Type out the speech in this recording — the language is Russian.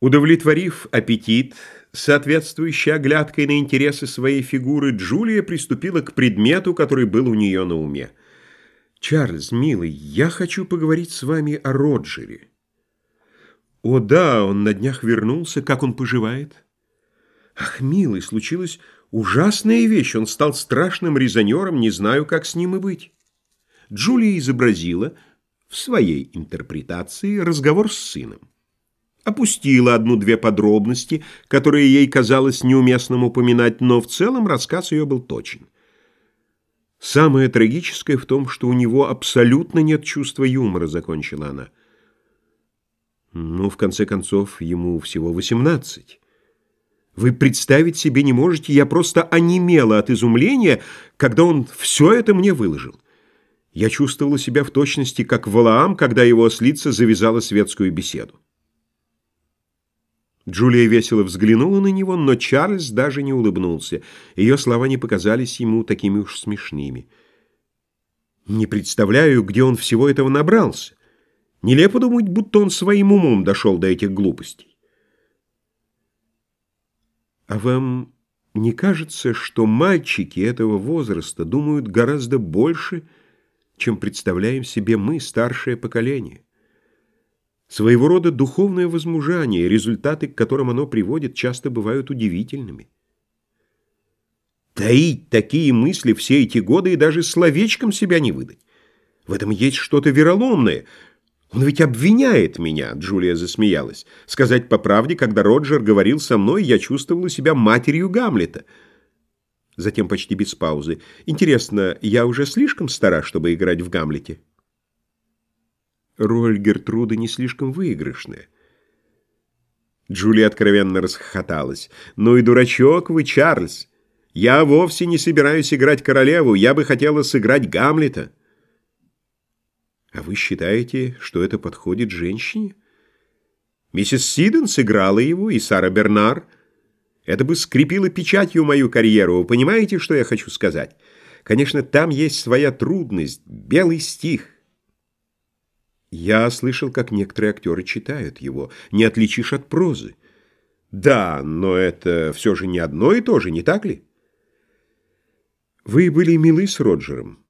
Удовлетворив аппетит, соответствующий оглядкой на интересы своей фигуры, Джулия приступила к предмету, который был у нее на уме. «Чарльз, милый, я хочу поговорить с вами о Роджере». «О да, он на днях вернулся. Как он поживает?» «Ах, милый, случилась ужасная вещь. Он стал страшным резонером, не знаю, как с ним и быть». Джулия изобразила в своей интерпретации разговор с сыном опустила одну-две подробности, которые ей казалось неуместным упоминать, но в целом рассказ ее был точен. «Самое трагическое в том, что у него абсолютно нет чувства юмора», — закончила она. «Ну, в конце концов, ему всего восемнадцать. Вы представить себе не можете, я просто онемела от изумления, когда он все это мне выложил. Я чувствовала себя в точности, как Валаам, когда его ослица завязала светскую беседу. Джулия весело взглянула на него, но Чарльз даже не улыбнулся. Ее слова не показались ему такими уж смешными. «Не представляю, где он всего этого набрался. Нелепо думать, будто он своим умом дошел до этих глупостей». «А вам не кажется, что мальчики этого возраста думают гораздо больше, чем представляем себе мы, старшее поколение?» Своего рода духовное возмужание, результаты, к которым оно приводит, часто бывают удивительными. Таить такие мысли все эти годы и даже словечком себя не выдать. В этом есть что-то вероломное. Он ведь обвиняет меня, Джулия засмеялась. Сказать по правде, когда Роджер говорил со мной, я чувствовала себя матерью Гамлета. Затем почти без паузы. Интересно, я уже слишком стара, чтобы играть в Гамлете? Роль Гертруды не слишком выигрышная. Джулия откровенно расхохоталась. «Ну и дурачок вы, Чарльз! Я вовсе не собираюсь играть королеву, я бы хотела сыграть Гамлета». «А вы считаете, что это подходит женщине?» «Миссис Сиден сыграла его, и Сара Бернар. Это бы скрепило печатью мою карьеру, вы понимаете, что я хочу сказать? Конечно, там есть своя трудность, белый стих». Я слышал, как некоторые актеры читают его. Не отличишь от прозы. Да, но это все же не одно и то же, не так ли? Вы были милы с Роджером.